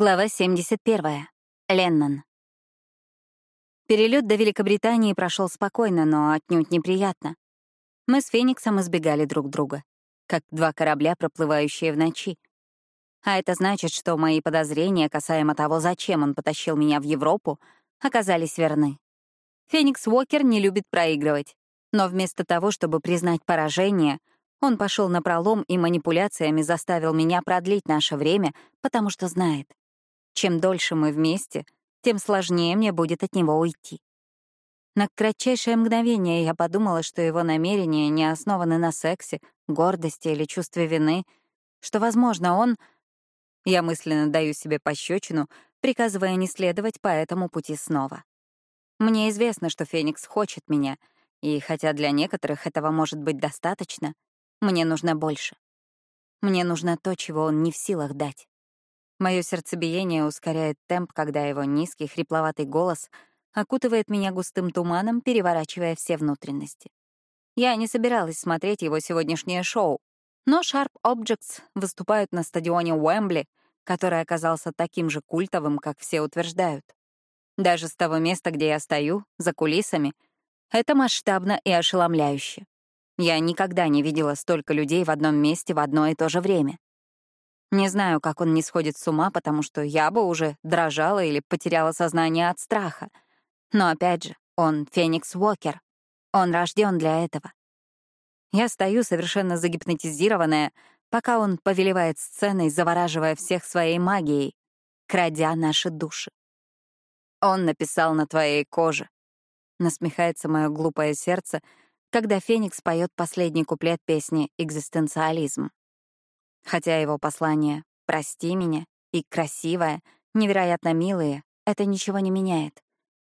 Глава 71. Леннон. Перелет до Великобритании прошел спокойно, но отнюдь неприятно. Мы с Фениксом избегали друг друга, как два корабля, проплывающие в ночи. А это значит, что мои подозрения касаемо того, зачем он потащил меня в Европу, оказались верны. Феникс Уокер не любит проигрывать, но вместо того, чтобы признать поражение, он пошел на пролом и манипуляциями заставил меня продлить наше время, потому что знает. Чем дольше мы вместе, тем сложнее мне будет от него уйти. На кратчайшее мгновение я подумала, что его намерения не основаны на сексе, гордости или чувстве вины, что, возможно, он... Я мысленно даю себе пощечину, приказывая не следовать по этому пути снова. Мне известно, что Феникс хочет меня, и хотя для некоторых этого может быть достаточно, мне нужно больше. Мне нужно то, чего он не в силах дать. Мое сердцебиение ускоряет темп, когда его низкий, хрипловатый голос окутывает меня густым туманом, переворачивая все внутренности. Я не собиралась смотреть его сегодняшнее шоу, но Sharp Objects выступают на стадионе Уэмбли, который оказался таким же культовым, как все утверждают. Даже с того места, где я стою, за кулисами, это масштабно и ошеломляюще. Я никогда не видела столько людей в одном месте в одно и то же время. Не знаю, как он не сходит с ума, потому что я бы уже дрожала или потеряла сознание от страха. Но опять же, он Феникс Уокер. Он рожден для этого. Я стою совершенно загипнотизированная, пока он повелевает сценой, завораживая всех своей магией, крадя наши души. Он написал на твоей коже. Насмехается мое глупое сердце, когда Феникс поет последний куплет песни «Экзистенциализм». Хотя его послание «Прости меня» и «Красивая», невероятно милые, это ничего не меняет.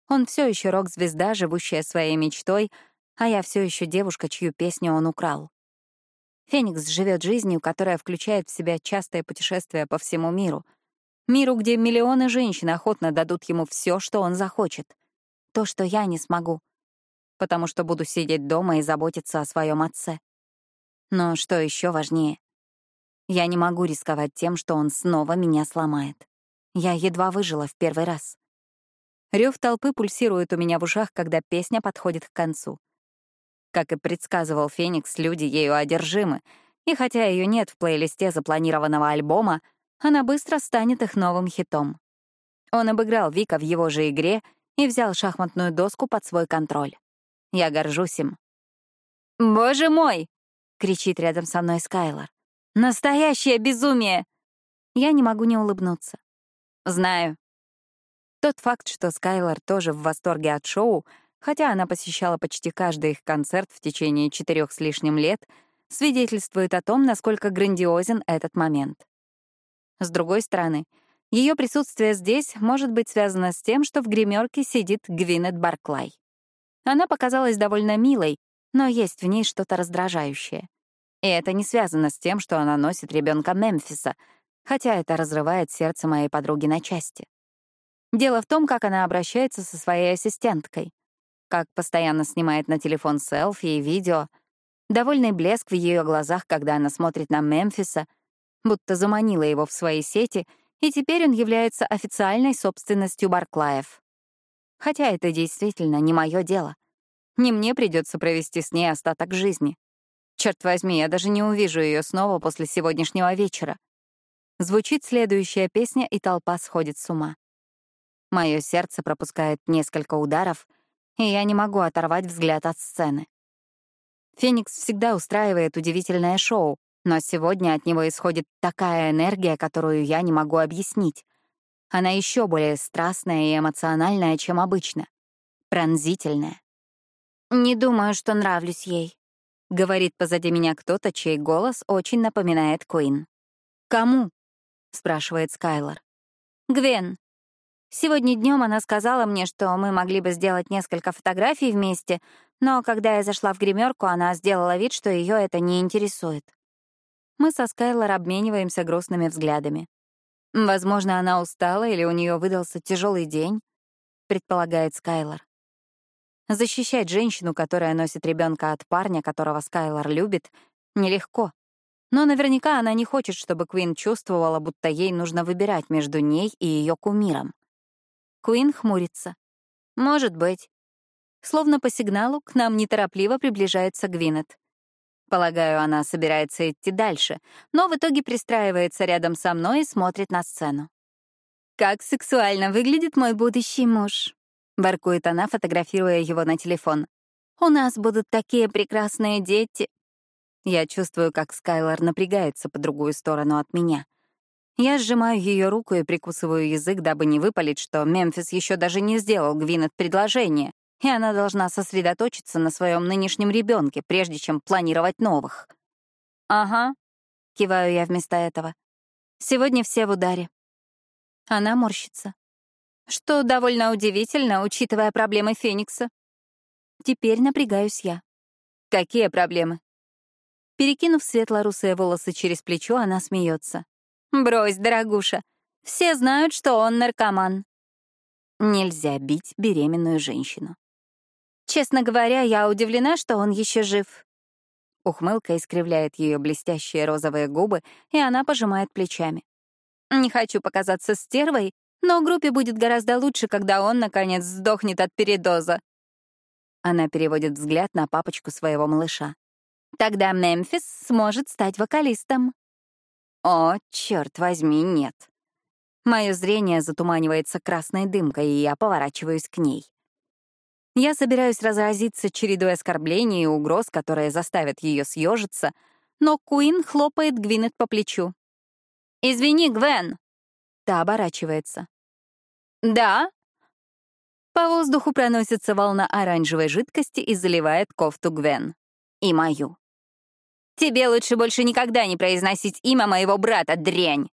Он все еще рок-звезда, живущая своей мечтой, а я все еще девушка, чью песню он украл. Феникс живет жизнью, которая включает в себя частое путешествие по всему миру. Миру, где миллионы женщин охотно дадут ему все, что он захочет. То, что я не смогу. Потому что буду сидеть дома и заботиться о своем отце. Но что еще важнее, я не могу рисковать тем, что он снова меня сломает. Я едва выжила в первый раз. Рев толпы пульсирует у меня в ушах, когда песня подходит к концу. Как и предсказывал Феникс, люди ею одержимы, и хотя ее нет в плейлисте запланированного альбома, она быстро станет их новым хитом. Он обыграл Вика в его же игре и взял шахматную доску под свой контроль. Я горжусь им. «Боже мой!» — кричит рядом со мной Скайлор. Настоящее безумие!» Я не могу не улыбнуться. Знаю. Тот факт, что Скайлор тоже в восторге от шоу, хотя она посещала почти каждый их концерт в течение четырех с лишним лет, свидетельствует о том, насколько грандиозен этот момент. С другой стороны, ее присутствие здесь может быть связано с тем, что в гримерке сидит Гвинет Барклай. Она показалась довольно милой, но есть в ней что-то раздражающее. И это не связано с тем, что она носит ребенка Мемфиса, хотя это разрывает сердце моей подруги на части. Дело в том, как она обращается со своей ассистенткой, как постоянно снимает на телефон селфи и видео, довольный блеск в ее глазах, когда она смотрит на Мемфиса, будто заманила его в свои сети, и теперь он является официальной собственностью Барклаев. Хотя это действительно не мое дело. Не мне придется провести с ней остаток жизни. Черт возьми, я даже не увижу ее снова после сегодняшнего вечера. Звучит следующая песня, и толпа сходит с ума. Мое сердце пропускает несколько ударов, и я не могу оторвать взгляд от сцены. Феникс всегда устраивает удивительное шоу, но сегодня от него исходит такая энергия, которую я не могу объяснить. Она еще более страстная и эмоциональная, чем обычно. Пронзительная. Не думаю, что нравлюсь ей. — говорит позади меня кто-то, чей голос очень напоминает Куин. «Кому?» — спрашивает Скайлор. «Гвен. Сегодня днем она сказала мне, что мы могли бы сделать несколько фотографий вместе, но когда я зашла в гримерку, она сделала вид, что ее это не интересует. Мы со Скайлор обмениваемся грустными взглядами. Возможно, она устала или у нее выдался тяжелый день, предполагает Скайлор. Защищать женщину, которая носит ребенка от парня, которого Скайлор любит, нелегко. Но наверняка она не хочет, чтобы Куин чувствовала, будто ей нужно выбирать между ней и ее кумиром. Куин хмурится. Может быть. Словно по сигналу к нам неторопливо приближается Гвинет. Полагаю, она собирается идти дальше, но в итоге пристраивается рядом со мной и смотрит на сцену. «Как сексуально выглядит мой будущий муж», — баркует она, фотографируя его на телефон. «У нас будут такие прекрасные дети». Я чувствую, как Скайлор напрягается по другую сторону от меня. Я сжимаю ее руку и прикусываю язык, дабы не выпалить, что Мемфис еще даже не сделал Гвинет предложение, и она должна сосредоточиться на своем нынешнем ребенке, прежде чем планировать новых. «Ага», — киваю я вместо этого. «Сегодня все в ударе». Она морщится. Что довольно удивительно, учитывая проблемы Феникса. Теперь напрягаюсь я. Какие проблемы? Перекинув светло-русые волосы через плечо, она смеется. «Брось, дорогуша, все знают, что он наркоман». Нельзя бить беременную женщину. Честно говоря, я удивлена, что он еще жив. Ухмылка искривляет ее блестящие розовые губы, и она пожимает плечами. Не хочу показаться стервой, но группе будет гораздо лучше, когда он, наконец, сдохнет от передоза. Она переводит взгляд на папочку своего малыша. Тогда Мемфис сможет стать вокалистом. О, черт возьми, нет. Мое зрение затуманивается красной дымкой, и я поворачиваюсь к ней. Я собираюсь разразиться чередой оскорблений и угроз, которые заставят ее съежиться, но Куин хлопает Гвинет по плечу. «Извини, Гвен!» Та оборачивается. «Да?» По воздуху проносится волна оранжевой жидкости и заливает кофту Гвен. И мою. «Тебе лучше больше никогда не произносить имя моего брата, дрянь!»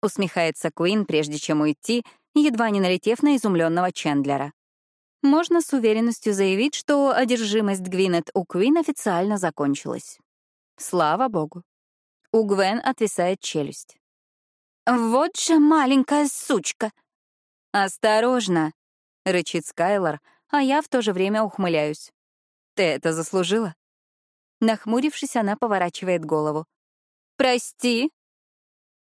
Усмехается Куин, прежде чем уйти, едва не налетев на изумленного Чендлера можно с уверенностью заявить, что одержимость Гвинет у Квин официально закончилась. Слава богу. У Гвен отвисает челюсть. «Вот же маленькая сучка!» «Осторожно!» — рычит Скайлор, а я в то же время ухмыляюсь. «Ты это заслужила?» Нахмурившись, она поворачивает голову. «Прости!»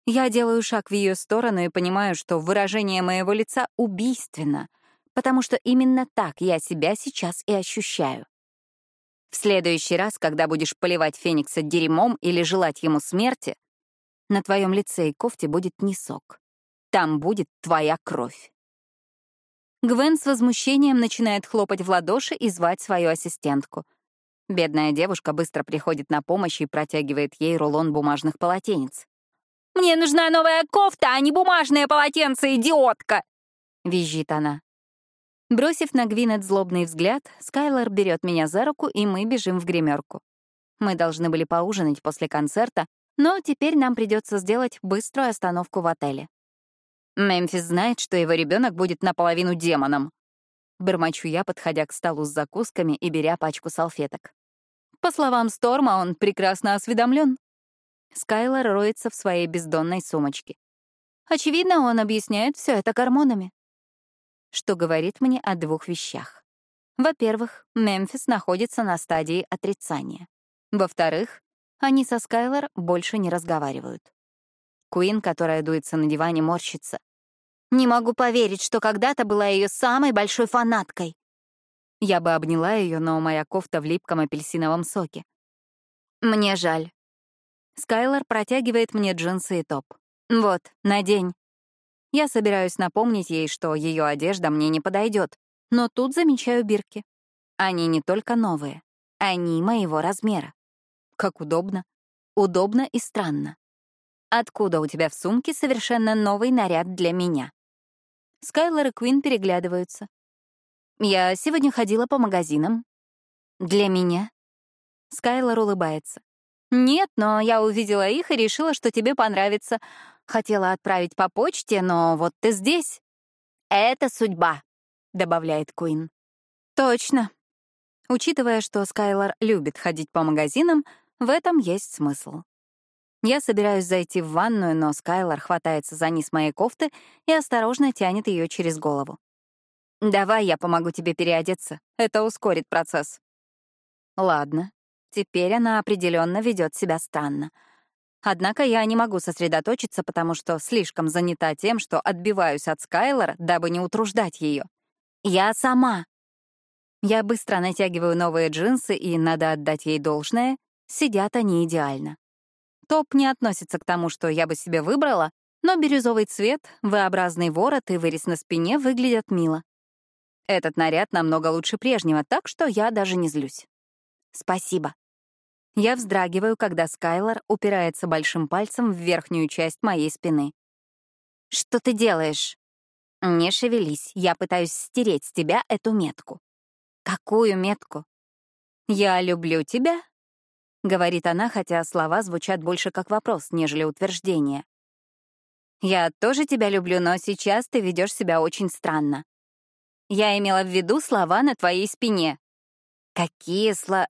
Я делаю шаг в ее сторону и понимаю, что выражение моего лица убийственно — потому что именно так я себя сейчас и ощущаю. В следующий раз, когда будешь поливать Феникса дерьмом или желать ему смерти, на твоем лице и кофте будет не сок. Там будет твоя кровь. Гвен с возмущением начинает хлопать в ладоши и звать свою ассистентку. Бедная девушка быстро приходит на помощь и протягивает ей рулон бумажных полотенец. «Мне нужна новая кофта, а не бумажное полотенце, идиотка!» — визжит она. Бросив на Гвинет злобный взгляд, Скайлор берет меня за руку, и мы бежим в гримерку. Мы должны были поужинать после концерта, но теперь нам придется сделать быструю остановку в отеле. Мемфис знает, что его ребенок будет наполовину демоном. Бормочу я, подходя к столу с закусками и беря пачку салфеток. По словам Сторма, он прекрасно осведомлен. Скайлор роется в своей бездонной сумочке. Очевидно, он объясняет все это гормонами что говорит мне о двух вещах. Во-первых, Мемфис находится на стадии отрицания. Во-вторых, они со Скайлор больше не разговаривают. Куин, которая дуется на диване, морщится. «Не могу поверить, что когда-то была ее самой большой фанаткой». Я бы обняла ее, но моя кофта в липком апельсиновом соке. «Мне жаль». Скайлор протягивает мне джинсы и топ. «Вот, надень». Я собираюсь напомнить ей, что ее одежда мне не подойдет, но тут замечаю бирки. Они не только новые, они моего размера. Как удобно. Удобно и странно. Откуда у тебя в сумке совершенно новый наряд для меня? Скайлор и Квин переглядываются. Я сегодня ходила по магазинам. Для меня? Скайлор улыбается. Нет, но я увидела их и решила, что тебе понравится. Хотела отправить по почте, но вот ты здесь. Это судьба, добавляет Куин. Точно. Учитывая, что Скайлор любит ходить по магазинам, в этом есть смысл. Я собираюсь зайти в ванную, но Скайлор хватается за низ моей кофты и осторожно тянет ее через голову. «Давай я помогу тебе переодеться. Это ускорит процесс». Ладно. Теперь она определенно ведет себя странно. Однако я не могу сосредоточиться, потому что слишком занята тем, что отбиваюсь от Скайлора, дабы не утруждать ее. Я сама. Я быстро натягиваю новые джинсы, и, надо отдать ей должное, сидят они идеально. Топ не относится к тому, что я бы себе выбрала, но бирюзовый цвет, V-образный ворот и вырез на спине выглядят мило. Этот наряд намного лучше прежнего, так что я даже не злюсь. Спасибо. Я вздрагиваю, когда Скайлор упирается большим пальцем в верхнюю часть моей спины. «Что ты делаешь?» «Не шевелись, я пытаюсь стереть с тебя эту метку». «Какую метку?» «Я люблю тебя», — говорит она, хотя слова звучат больше как вопрос, нежели утверждение. «Я тоже тебя люблю, но сейчас ты ведешь себя очень странно. Я имела в виду слова на твоей спине». «Какие слова...»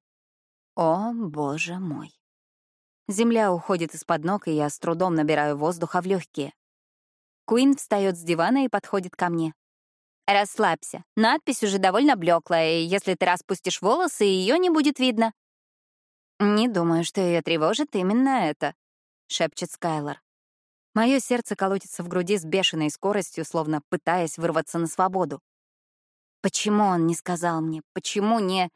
О, боже мой. Земля уходит из-под ног, и я с трудом набираю воздуха в легкие. Куин встает с дивана и подходит ко мне. «Расслабься. Надпись уже довольно блеклая, и если ты распустишь волосы, ее не будет видно». «Не думаю, что ее тревожит именно это», — шепчет Скайлор. Мое сердце колотится в груди с бешеной скоростью, словно пытаясь вырваться на свободу. Почему он не сказал мне? Почему не...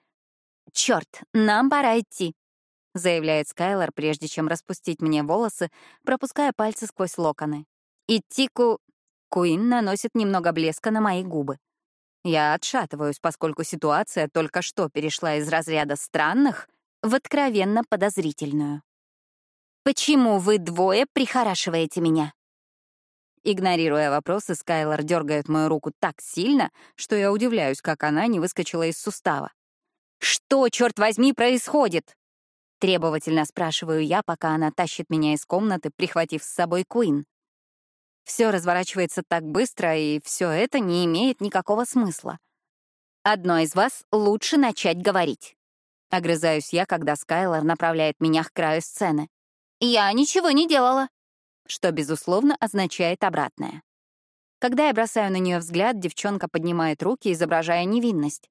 «Черт, нам пора идти», — заявляет Скайлор, прежде чем распустить мне волосы, пропуская пальцы сквозь локоны. «Идти ку...» Куин наносит немного блеска на мои губы. Я отшатываюсь, поскольку ситуация только что перешла из разряда странных в откровенно подозрительную. «Почему вы двое прихорашиваете меня?» Игнорируя вопросы, Скайлор дергает мою руку так сильно, что я удивляюсь, как она не выскочила из сустава. «Что, черт возьми, происходит?» Требовательно спрашиваю я, пока она тащит меня из комнаты, прихватив с собой Куин. Все разворачивается так быстро, и все это не имеет никакого смысла. Одно из вас лучше начать говорить. Огрызаюсь я, когда Скайлор направляет меня к краю сцены. Я ничего не делала. Что, безусловно, означает обратное. Когда я бросаю на нее взгляд, девчонка поднимает руки, изображая невинность.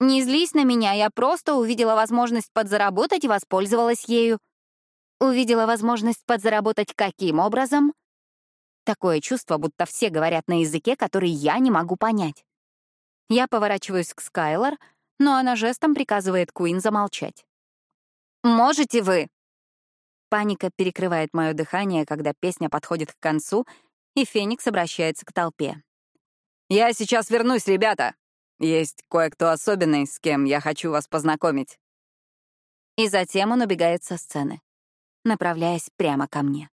Не злись на меня, я просто увидела возможность подзаработать и воспользовалась ею. Увидела возможность подзаработать каким образом? Такое чувство, будто все говорят на языке, который я не могу понять. Я поворачиваюсь к Скайлор, но она жестом приказывает Куин замолчать. «Можете вы?» Паника перекрывает мое дыхание, когда песня подходит к концу, и Феникс обращается к толпе. «Я сейчас вернусь, ребята!» Есть кое-кто особенный, с кем я хочу вас познакомить». И затем он убегает со сцены, направляясь прямо ко мне.